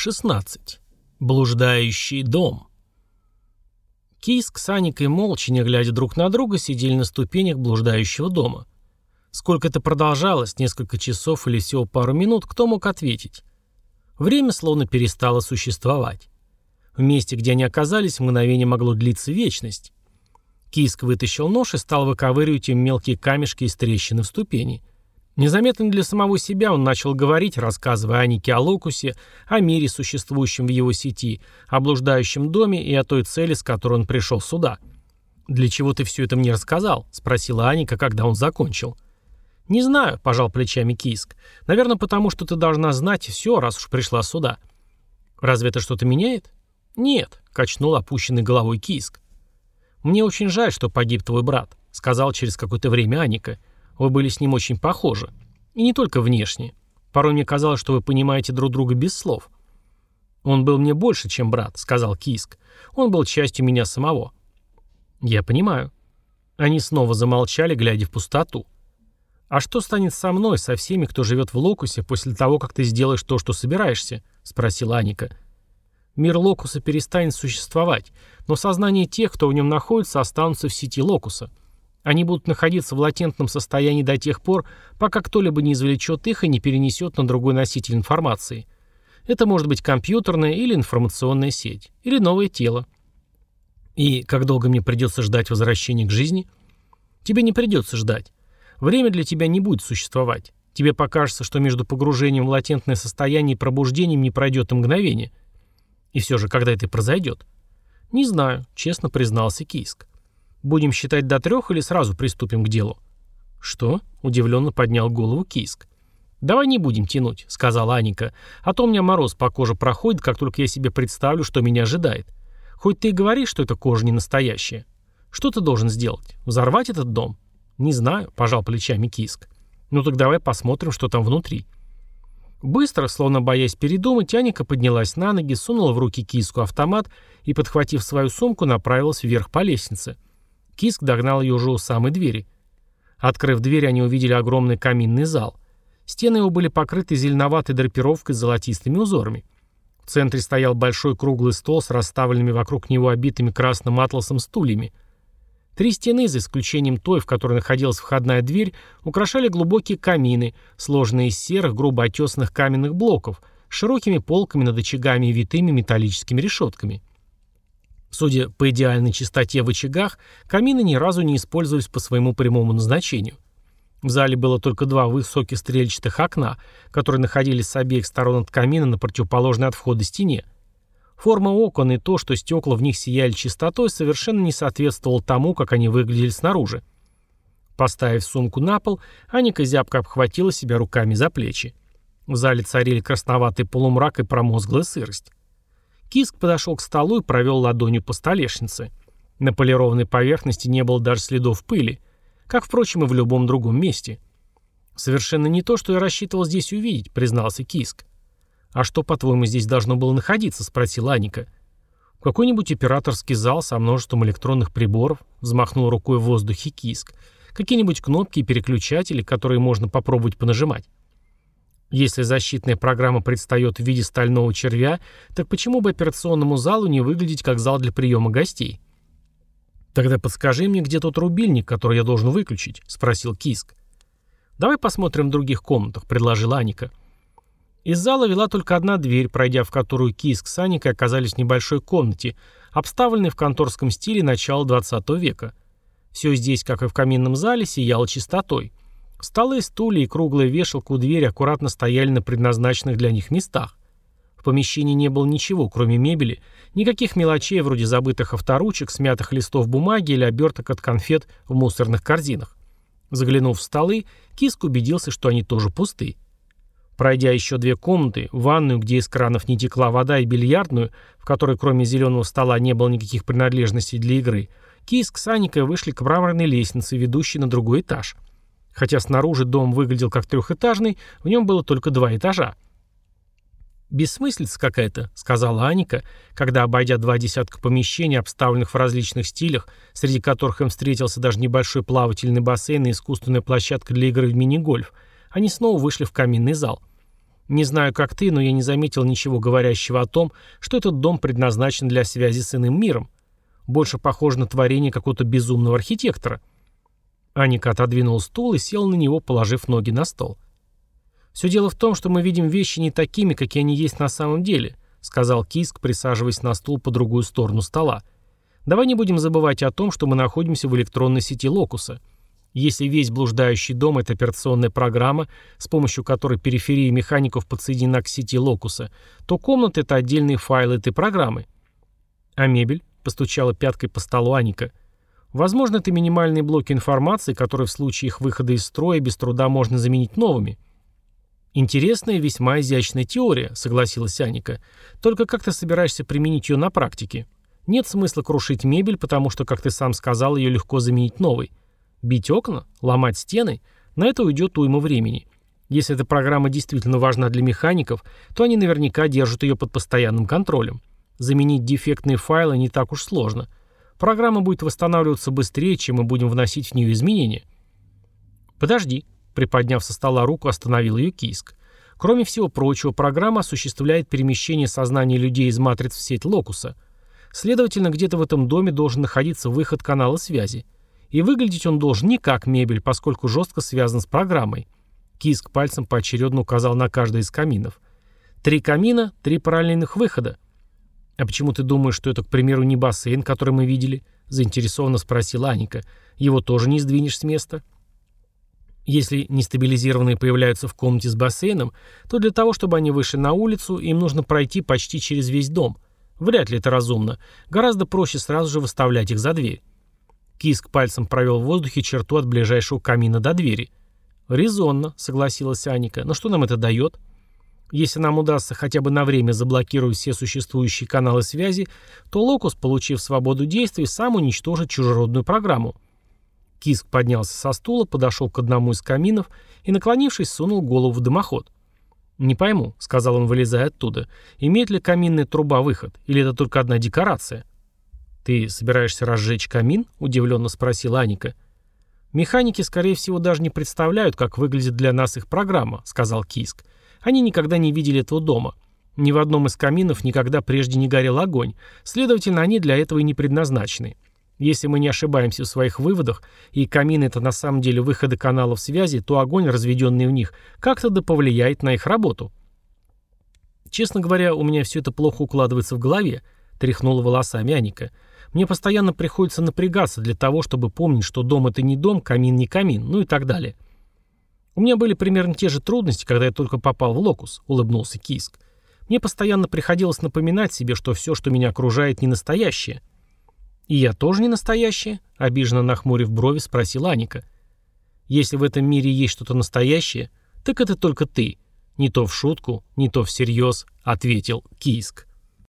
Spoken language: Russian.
16. Блуждающий дом. Киск с Аникой молча, не глядя друг на друга, сидели на ступенях блуждающего дома. Сколько это продолжалось, несколько часов или всего пару минут, кто мог ответить? Время словно перестало существовать. В месте, где они оказались, мгновение могло длиться вечность. Киск вытащил нож и стал выковыривать им мелкие камешки из трещины в ступени. Незаметно для самого себя он начал говорить, рассказывая о Локусе, о мире, существующем в его сети, о блуждающем доме и о той цели, с которой он пришел сюда. «Для чего ты все это мне рассказал?» — спросила Аника, когда он закончил. «Не знаю», — пожал плечами Киск. «Наверное, потому что ты должна знать все, раз уж пришла сюда». «Разве это что-то меняет?» «Нет», — качнул опущенной головой Киск. «Мне очень жаль, что погиб твой брат», — сказал через какое-то время Аника. Вы были с ним очень похожи. И не только внешне. Порой мне казалось, что вы понимаете друг друга без слов. «Он был мне больше, чем брат», — сказал Киск. «Он был частью меня самого». «Я понимаю». Они снова замолчали, глядя в пустоту. «А что станет со мной, со всеми, кто живет в Локусе, после того, как ты сделаешь то, что собираешься?» — спросила Аника. «Мир Локуса перестанет существовать, но сознание тех, кто в нем находится, останутся в сети Локуса. Они будут находиться в латентном состоянии до тех пор, пока кто-либо не извлечет их и не перенесет на другой носитель информации. Это может быть компьютерная или информационная сеть, или новое тело. И как долго мне придется ждать возвращения к жизни? Тебе не придется ждать. Время для тебя не будет существовать. Тебе покажется, что между погружением в латентное состояние и пробуждением не пройдет и мгновение. И все же, когда это произойдет? Не знаю, честно признался Кийск. Будем считать до трех или сразу приступим к делу?» «Что?» — удивленно поднял голову Киск. «Давай не будем тянуть», — сказала Аника. «А то у меня мороз по коже проходит, как только я себе представлю, что меня ожидает. Хоть ты и говоришь, что эта кожа не настоящая. Что ты должен сделать? Взорвать этот дом?» «Не знаю», — пожал плечами Киск. «Ну так давай посмотрим, что там внутри». Быстро, словно боясь передумать, Аника поднялась на ноги, сунула в руки Киску автомат и, подхватив свою сумку, направилась вверх по лестнице. Киск догнал ее уже у самой двери. Открыв дверь, они увидели огромный каминный зал. Стены его были покрыты зеленоватой драпировкой с золотистыми узорами. В центре стоял большой круглый стол с расставленными вокруг него обитыми красным атласом стульями. Три стены, за исключением той, в которой находилась входная дверь, украшали глубокие камины, сложенные из серых, грубо отесанных каменных блоков, с широкими полками над очагами и витыми металлическими решетками. Судя по идеальной чистоте в очагах, камины ни разу не использовались по своему прямому назначению. В зале было только два высоких стрельчатых окна, которые находились с обеих сторон от камина на противоположной от входа стене. Форма окон и то, что стекла в них сияли чистотой, совершенно не соответствовало тому, как они выглядели снаружи. Поставив сумку на пол, Аника зябко обхватила себя руками за плечи. В зале царили красноватый полумрак и промозглая сырость. Киск подошел к столу и провел ладонью по столешнице. На полированной поверхности не было даже следов пыли, как, впрочем, и в любом другом месте. «Совершенно не то, что я рассчитывал здесь увидеть», — признался Киск. «А что, по-твоему, здесь должно было находиться?» — спросила Аника. «Какой-нибудь операторский зал со множеством электронных приборов», — взмахнул рукой в воздухе Киск. «Какие-нибудь кнопки и переключатели, которые можно попробовать понажимать». Если защитная программа предстает в виде стального червя, так почему бы операционному залу не выглядеть как зал для приема гостей? «Тогда подскажи мне, где тот рубильник, который я должен выключить?» — спросил Киск. «Давай посмотрим в других комнатах», — предложила Аника. Из зала вела только одна дверь, пройдя в которую Киск с Аникой оказались в небольшой комнате, обставленной в конторском стиле начала 20 века. Все здесь, как и в каминном зале, сияло чистотой. Столы, стулья и круглая вешалка у двери аккуратно стояли на предназначенных для них местах. В помещении не было ничего, кроме мебели, никаких мелочей вроде забытых авторучек, смятых листов бумаги или оберток от конфет в мусорных корзинах. Заглянув в столы, Киск убедился, что они тоже пусты. Пройдя еще две комнаты, ванную, где из кранов не текла вода, и бильярдную, в которой кроме зеленого стола не было никаких принадлежностей для игры, Киск с Аникой вышли к мраморной лестнице, ведущей на другой этаж – Хотя снаружи дом выглядел как трехэтажный, в нем было только два этажа. «Бессмыслица какая-то», — сказала Аника, когда, обойдя два десятка помещений, обставленных в различных стилях, среди которых им встретился даже небольшой плавательный бассейн и искусственная площадка для игры в мини-гольф, они снова вышли в каминный зал. Не знаю, как ты, но я не заметил ничего говорящего о том, что этот дом предназначен для связи с иным миром. Больше похоже на творение какого-то безумного архитектора. Аника отодвинул стул и сел на него, положив ноги на стол. «Все дело в том, что мы видим вещи не такими, какие они есть на самом деле», сказал Киск, присаживаясь на стул по другую сторону стола. «Давай не будем забывать о том, что мы находимся в электронной сети Локуса. Если весь блуждающий дом — это операционная программа, с помощью которой периферия механиков подсоединена к сети локуса, то комната — это отдельные файлы этой программы. А мебель? — постучала пяткой по столу Аника. Возможно, это минимальные блоки информации, которые в случае их выхода из строя без труда можно заменить новыми. Интересная, весьма изящная теория, согласилась Аника. Только как ты собираешься применить ее на практике? Нет смысла крушить мебель, потому что, как ты сам сказал, ее легко заменить новой. Бить окна? Ломать стены? На это уйдет уйма времени. Если эта программа действительно важна для механиков, то они наверняка держат ее под постоянным контролем. Заменить дефектные файлы не так уж сложно. Программа будет восстанавливаться быстрее, чем мы будем вносить в нее изменения. «Подожди», — приподняв со стола руку, остановил ее Киск. Кроме всего прочего, программа осуществляет перемещение сознания людей из матриц в сеть локуса. Следовательно, где-то в этом доме должен находиться выход канала связи. И выглядеть он должен не как мебель, поскольку жестко связан с программой. Киск пальцем поочередно указал на каждый из каминов. Три камина, три параллельных выхода. «А почему ты думаешь, что это, к примеру, не бассейн, который мы видели?» – заинтересованно спросила Аника. «Его тоже не сдвинешь с места?» Если нестабилизированные появляются в комнате с бассейном, то для того, чтобы они вышли на улицу, им нужно пройти почти через весь дом. Вряд ли это разумно. Гораздо проще сразу же выставлять их за дверь. Киск пальцем провел в воздухе черту от ближайшего камина до двери. «Резонно», — согласилась Аника. «Но что нам это дает?» «Если нам удастся хотя бы на время заблокировать все существующие каналы связи, то Локус, получив свободу действий, сам уничтожит чужеродную программу». Киск поднялся со стула, подошел к одному из каминов и, наклонившись, сунул голову в дымоход. «Не пойму», — сказал он, вылезая оттуда, — «имеет ли каминная труба выход, или это только одна декорация?» «Ты собираешься разжечь камин?» – удивленно спросила Аника. «Механики, скорее всего, даже не представляют, как выглядит для нас их программа», – сказал Киск. «Они никогда не видели этого дома. Ни в одном из каминов никогда прежде не горел огонь, следовательно, они для этого и не предназначены. Если мы не ошибаемся в своих выводах, и камины – это на самом деле выходы каналов связи, то огонь, разведенный в них, как-то да повлияет на их работу». «Честно говоря, у меня все это плохо укладывается в голове», – тряхнула волосами Аника. – мне постоянно приходится напрягаться для того, чтобы помнить, что дом это не дом, камин не камин, ну и так далее. У меня были примерно те же трудности, когда я только попал в локус, улыбнулся Киск. Мне постоянно приходилось напоминать себе, что все, что меня окружает, не настоящее. И я тоже не настоящее, обиженно нахмурив брови, спросила Аника. Если в этом мире есть что-то настоящее, так это только ты. Не то в шутку, не то всерьез, ответил Киск.